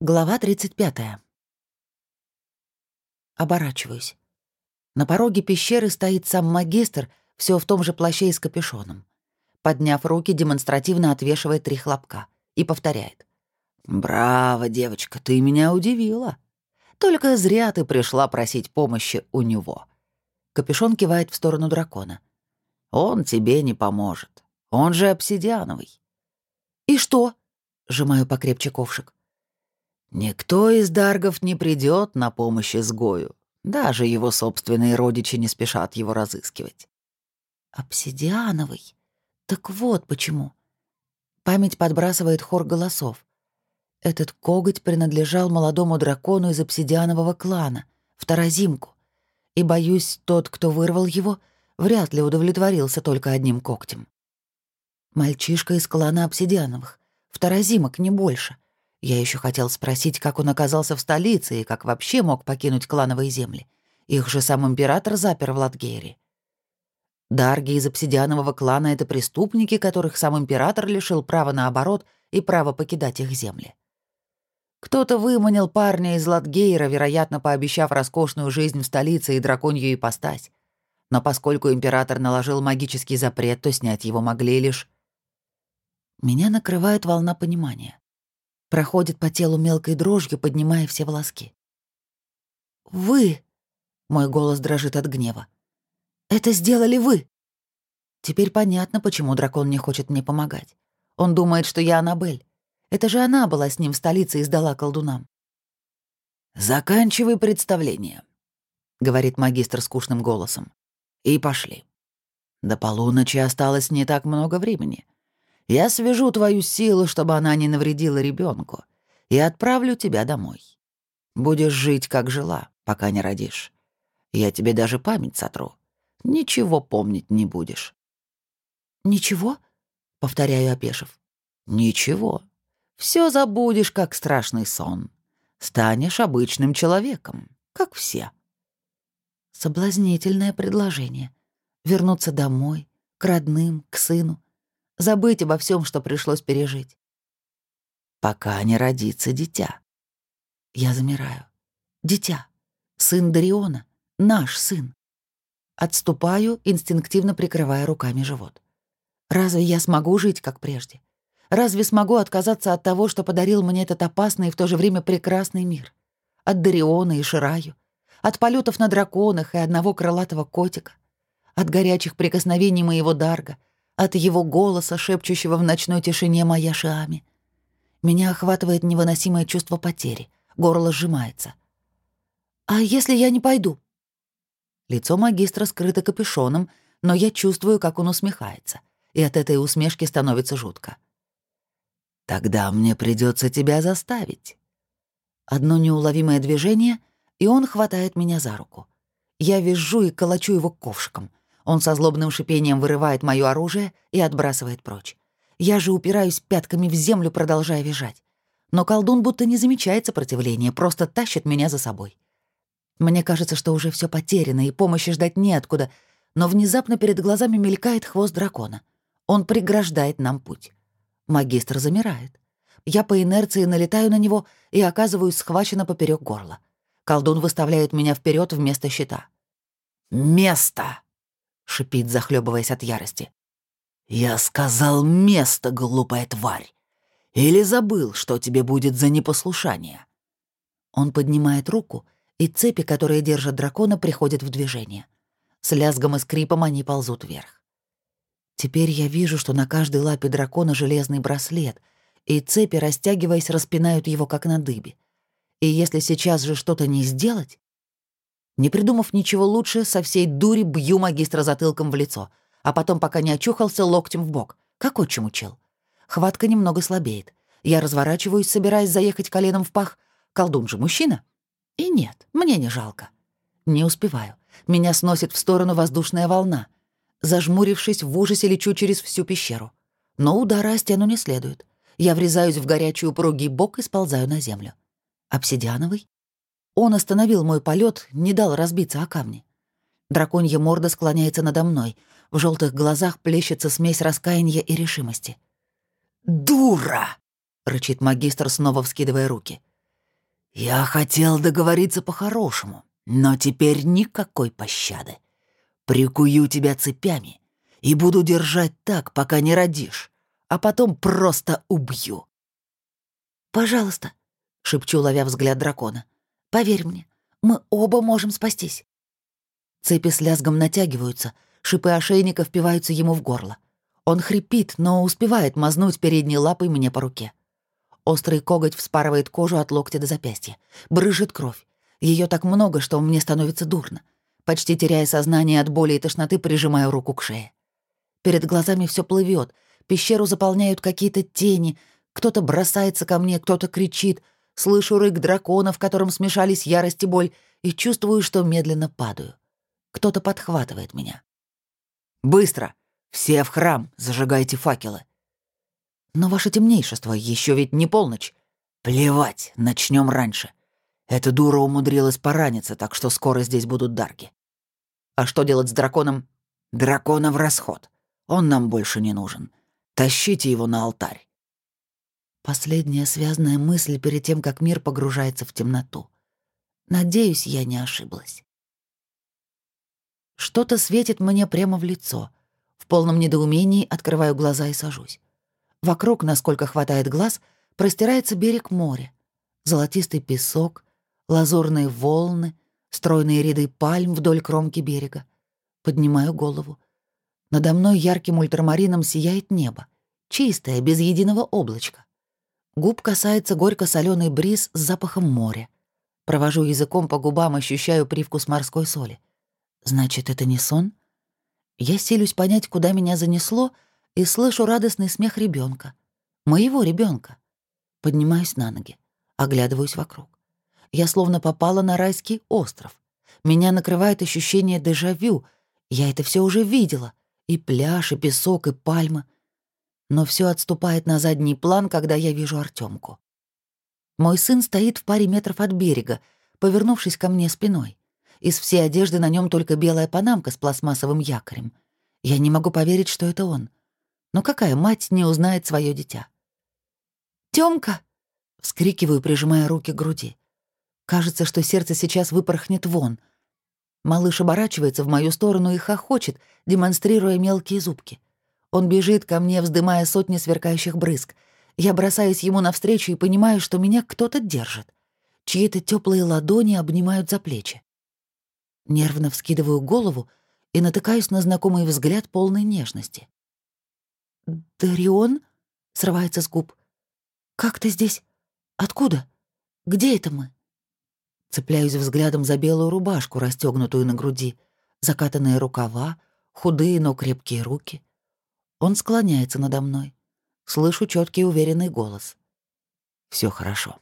Глава 35. Оборачиваюсь. На пороге пещеры стоит сам магистр, все в том же плаще и с капюшоном. Подняв руки, демонстративно отвешивает три хлопка и повторяет. «Браво, девочка, ты меня удивила. Только зря ты пришла просить помощи у него». Капюшон кивает в сторону дракона. «Он тебе не поможет. Он же обсидиановый». «И что?» — сжимаю покрепче ковшик. Никто из даргов не придет на помощь изгою. Даже его собственные родичи не спешат его разыскивать. Обсидиановый. Так вот почему. Память подбрасывает хор голосов. Этот коготь принадлежал молодому дракону из обсидианового клана, второзимку. И, боюсь, тот, кто вырвал его, вряд ли удовлетворился только одним когтем. Мальчишка из клана обсидиановых. Второзимок, не больше — я еще хотел спросить, как он оказался в столице и как вообще мог покинуть клановые земли. Их же сам император запер в Латгейре. Дарги из обсидианового клана — это преступники, которых сам император лишил права на оборот и права покидать их земли. Кто-то выманил парня из Латгейра, вероятно, пообещав роскошную жизнь в столице и драконью ипостась. Но поскольку император наложил магический запрет, то снять его могли лишь... Меня накрывает волна понимания проходит по телу мелкой дрожью, поднимая все волоски. «Вы!» — мой голос дрожит от гнева. «Это сделали вы!» Теперь понятно, почему дракон не хочет мне помогать. Он думает, что я Аннабель. Это же она была с ним в столице и сдала колдунам. «Заканчивай представление», — говорит магистр скучным голосом. «И пошли. До полуночи осталось не так много времени. Я свяжу твою силу, чтобы она не навредила ребенку, и отправлю тебя домой. Будешь жить, как жила, пока не родишь. Я тебе даже память сотру. Ничего помнить не будешь». «Ничего?» — повторяю, опешив. «Ничего. Все забудешь, как страшный сон. Станешь обычным человеком, как все». Соблазнительное предложение. Вернуться домой, к родным, к сыну — забыть обо всем, что пришлось пережить. Пока не родится дитя. Я замираю. Дитя. Сын Дариона. Наш сын. Отступаю, инстинктивно прикрывая руками живот. Разве я смогу жить, как прежде? Разве смогу отказаться от того, что подарил мне этот опасный и в то же время прекрасный мир? От Дариона и Шираю, от полетов на драконах и одного крылатого котика, от горячих прикосновений моего Дарга — от его голоса, шепчущего в ночной тишине моя Шиами. Меня охватывает невыносимое чувство потери, горло сжимается. «А если я не пойду?» Лицо магистра скрыто капюшоном, но я чувствую, как он усмехается, и от этой усмешки становится жутко. «Тогда мне придется тебя заставить». Одно неуловимое движение, и он хватает меня за руку. Я визжу и колочу его ковшиком. Он со злобным шипением вырывает моё оружие и отбрасывает прочь. Я же упираюсь пятками в землю, продолжая визжать. Но колдун будто не замечает сопротивления, просто тащит меня за собой. Мне кажется, что уже все потеряно, и помощи ждать неоткуда, но внезапно перед глазами мелькает хвост дракона. Он преграждает нам путь. Магистр замирает. Я по инерции налетаю на него и оказываюсь схвачена поперек горла. Колдун выставляет меня вперед вместо щита. «Место!» — шипит, захлебываясь от ярости. «Я сказал место, глупая тварь! Или забыл, что тебе будет за непослушание?» Он поднимает руку, и цепи, которые держат дракона, приходят в движение. С лязгом и скрипом они ползут вверх. Теперь я вижу, что на каждой лапе дракона железный браслет, и цепи, растягиваясь, распинают его, как на дыбе. И если сейчас же что-то не сделать, не придумав ничего лучше, со всей дури бью магистра затылком в лицо, а потом, пока не очухался, локтем в бок. Как отчим учил. Хватка немного слабеет. Я разворачиваюсь, собираясь заехать коленом в пах. Колдун же мужчина. И нет, мне не жалко. Не успеваю. Меня сносит в сторону воздушная волна. Зажмурившись, в ужасе лечу через всю пещеру. Но удара о стену не следует. Я врезаюсь в горячую упругий бок и сползаю на землю. Обсидиановый? Он остановил мой полет, не дал разбиться о камни. Драконья морда склоняется надо мной. В желтых глазах плещется смесь раскаяния и решимости. «Дура!» — рычит магистр, снова вскидывая руки. «Я хотел договориться по-хорошему, но теперь никакой пощады. Прикую тебя цепями и буду держать так, пока не родишь, а потом просто убью». «Пожалуйста», — шепчу, ловя взгляд дракона, — «поверь мне, мы оба можем спастись». Цепи с лязгом натягиваются, шипы ошейника впиваются ему в горло. Он хрипит, но успевает мазнуть передней лапой мне по руке. Острый коготь вспарывает кожу от локтя до запястья. Брыжет кровь. Ее так много, что мне становится дурно. Почти теряя сознание от боли и тошноты, прижимаю руку к шее. Перед глазами все плывет. Пещеру заполняют какие-то тени. Кто-то бросается ко мне, кто-то кричит. Слышу рык дракона, в котором смешались ярость и боль, и чувствую, что медленно падаю. Кто-то подхватывает меня. «Быстро! Все в храм! Зажигайте факелы!» «Но ваше темнейшество, еще ведь не полночь!» «Плевать, начнем раньше. Эта дура умудрилась пораниться, так что скоро здесь будут дарги. А что делать с драконом? Дракона в расход. Он нам больше не нужен. Тащите его на алтарь. Последняя связанная мысль перед тем, как мир погружается в темноту. Надеюсь, я не ошиблась. Что-то светит мне прямо в лицо. В полном недоумении открываю глаза и сажусь. Вокруг, насколько хватает глаз, простирается берег моря. Золотистый песок, лазурные волны, стройные ряды пальм вдоль кромки берега. Поднимаю голову. Надо мной ярким ультрамарином сияет небо, чистое, без единого облачка. Губ касается горько соленый бриз с запахом моря. Провожу языком по губам, ощущаю привкус морской соли. Значит, это не сон? Я силюсь понять, куда меня занесло, и слышу радостный смех ребенка, Моего ребенка. Поднимаюсь на ноги, оглядываюсь вокруг. Я словно попала на райский остров. Меня накрывает ощущение дежавю. Я это все уже видела. И пляж, и песок, и пальмы. Но все отступает на задний план, когда я вижу Артемку. Мой сын стоит в паре метров от берега, повернувшись ко мне спиной. Из всей одежды на нем только белая панамка с пластмассовым якорем. Я не могу поверить, что это он. Но какая мать не узнает свое дитя? «Тёмка!» — вскрикиваю, прижимая руки к груди. Кажется, что сердце сейчас выпорхнет вон. Малыш оборачивается в мою сторону и хохочет, демонстрируя мелкие зубки. Он бежит ко мне, вздымая сотни сверкающих брызг. Я бросаюсь ему навстречу и понимаю, что меня кто-то держит. Чьи-то теплые ладони обнимают за плечи. Нервно вскидываю голову и натыкаюсь на знакомый взгляд полной нежности. «Дарион?» — срывается с губ. «Как ты здесь? Откуда? Где это мы?» Цепляюсь взглядом за белую рубашку, расстегнутую на груди, закатанные рукава, худые, но крепкие руки. Он склоняется надо мной. Слышу четкий уверенный голос. Все хорошо.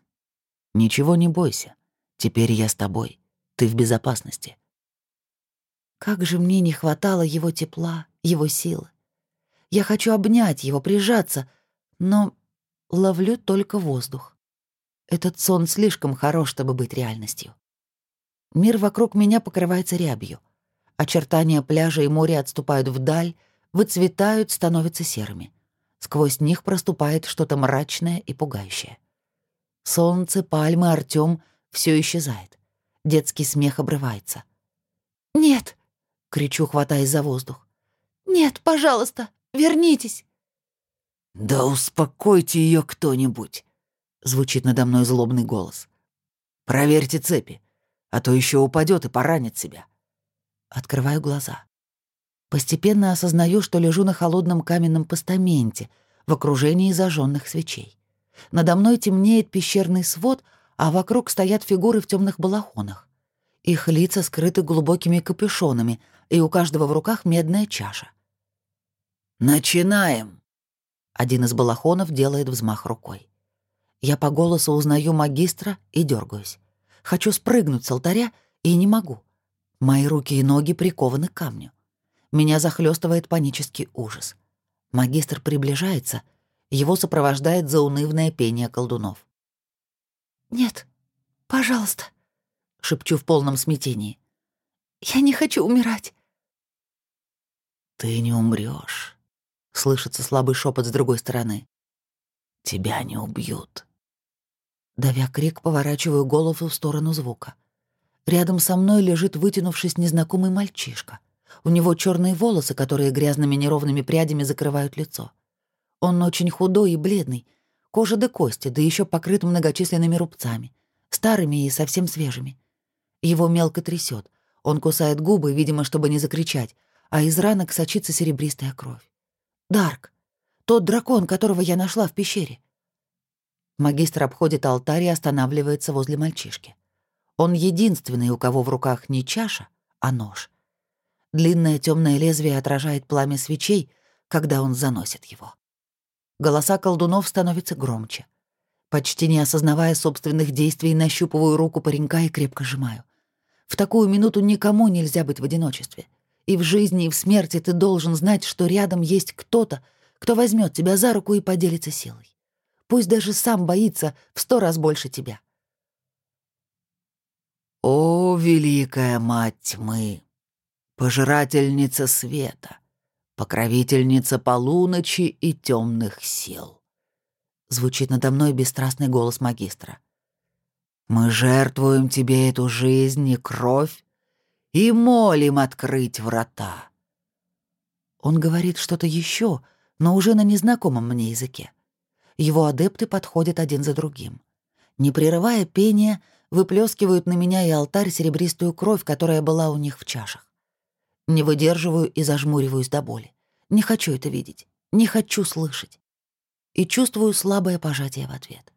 Ничего не бойся. Теперь я с тобой. Ты в безопасности. Как же мне не хватало его тепла, его силы. Я хочу обнять его, прижаться, но ловлю только воздух. Этот сон слишком хорош, чтобы быть реальностью. Мир вокруг меня покрывается рябью. Очертания пляжа и моря отступают вдаль, выцветают, становятся серыми. Сквозь них проступает что-то мрачное и пугающее. Солнце, пальмы, Артём — все исчезает. Детский смех обрывается. «Нет!» — кричу, хватаясь за воздух. «Нет, пожалуйста, вернитесь!» «Да успокойте ее кто-нибудь!» звучит надо мной злобный голос. Проверьте цепи, а то еще упадет и поранит себя. Открываю глаза. Постепенно осознаю, что лежу на холодном каменном постаменте в окружении зажженных свечей. Надо мной темнеет пещерный свод, а вокруг стоят фигуры в темных балахонах. Их лица скрыты глубокими капюшонами, и у каждого в руках медная чаша. «Начинаем!» Один из балахонов делает взмах рукой. Я по голосу узнаю магистра и дергаюсь. Хочу спрыгнуть с алтаря и не могу. Мои руки и ноги прикованы к камню. Меня захлестывает панический ужас. Магистр приближается, его сопровождает заунывное пение колдунов. «Нет, пожалуйста», — шепчу в полном смятении. «Я не хочу умирать». «Ты не умрешь, слышится слабый шепот с другой стороны. «Тебя не убьют. Давя крик, поворачиваю голову в сторону звука. Рядом со мной лежит, вытянувшись, незнакомый мальчишка. У него черные волосы, которые грязными неровными прядями закрывают лицо. Он очень худой и бледный, кожа до кости, да еще покрыт многочисленными рубцами, старыми и совсем свежими. Его мелко трясет. Он кусает губы, видимо, чтобы не закричать, а из ранок сочится серебристая кровь. Дарк. Тот дракон, которого я нашла в пещере. Магистр обходит алтарь и останавливается возле мальчишки. Он единственный, у кого в руках не чаша, а нож. Длинное темное лезвие отражает пламя свечей, когда он заносит его. Голоса колдунов становятся громче. Почти не осознавая собственных действий, нащупываю руку паренька и крепко сжимаю. В такую минуту никому нельзя быть в одиночестве. И в жизни, и в смерти ты должен знать, что рядом есть кто-то, кто возьмет тебя за руку и поделится силой. Пусть даже сам боится в сто раз больше тебя. «О, великая мать тьмы, пожирательница света, покровительница полуночи и темных сил!» Звучит надо мной бесстрастный голос магистра. «Мы жертвуем тебе эту жизнь и кровь и молим открыть врата». Он говорит что-то еще, но уже на незнакомом мне языке. Его адепты подходят один за другим. Не прерывая пения, выплескивают на меня и алтарь серебристую кровь, которая была у них в чашах. Не выдерживаю и зажмуриваюсь до боли. Не хочу это видеть, не хочу слышать. И чувствую слабое пожатие в ответ.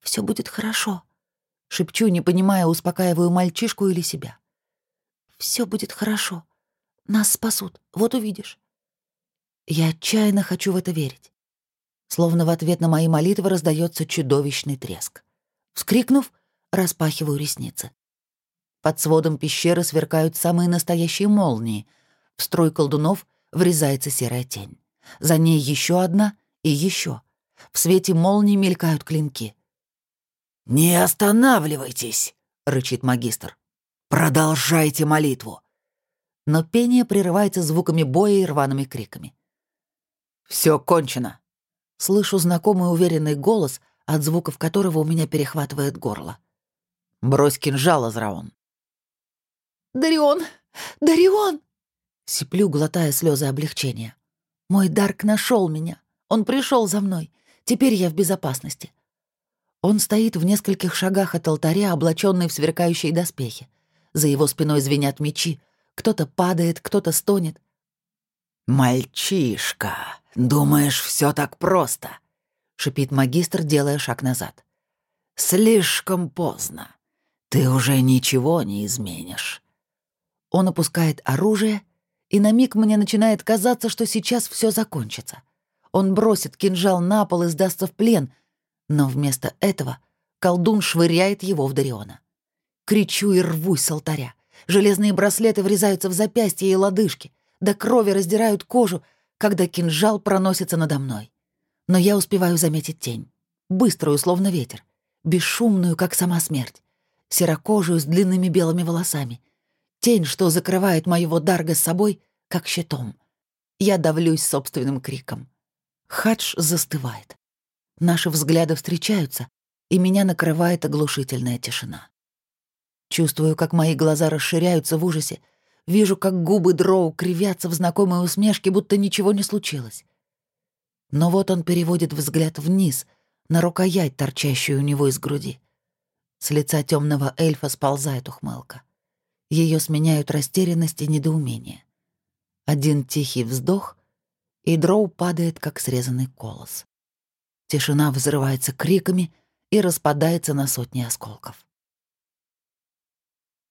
Все будет хорошо», — шепчу, не понимая, успокаиваю мальчишку или себя. Все будет хорошо. Нас спасут, вот увидишь. Я отчаянно хочу в это верить. Словно в ответ на мои молитвы раздается чудовищный треск. Вскрикнув, распахиваю ресницы. Под сводом пещеры сверкают самые настоящие молнии. В строй колдунов врезается серая тень. За ней еще одна и еще. В свете молний мелькают клинки. «Не останавливайтесь!» — рычит магистр. Продолжайте молитву. Но пение прерывается звуками боя и рваными криками. Все кончено. Слышу знакомый уверенный голос, от звуков которого у меня перехватывает горло. Брось кинжал, Азраон. «Дарион! Дарион!» Сиплю, глотая слезы облегчения. «Мой Дарк нашел меня. Он пришел за мной. Теперь я в безопасности». Он стоит в нескольких шагах от алтаря, облаченный в сверкающие доспехи. За его спиной звенят мечи. Кто-то падает, кто-то стонет. «Мальчишка, думаешь, все так просто?» — шипит магистр, делая шаг назад. «Слишком поздно. Ты уже ничего не изменишь». Он опускает оружие, и на миг мне начинает казаться, что сейчас все закончится. Он бросит кинжал на пол и сдастся в плен, но вместо этого колдун швыряет его в Дариона. Кричу и рвусь с алтаря. Железные браслеты врезаются в запястья и лодыжки, до крови раздирают кожу, когда кинжал проносится надо мной. Но я успеваю заметить тень. Быструю, словно ветер. Бесшумную, как сама смерть. Серокожую, с длинными белыми волосами. Тень, что закрывает моего Дарга с собой, как щитом. Я давлюсь собственным криком. Хадж застывает. Наши взгляды встречаются, и меня накрывает оглушительная тишина. Чувствую, как мои глаза расширяются в ужасе. Вижу, как губы Дроу кривятся в знакомой усмешке, будто ничего не случилось. Но вот он переводит взгляд вниз, на рукоять, торчащую у него из груди. С лица темного эльфа сползает ухмылка. Ее сменяют растерянность и недоумение. Один тихий вздох, и Дроу падает, как срезанный колос. Тишина взрывается криками и распадается на сотни осколков.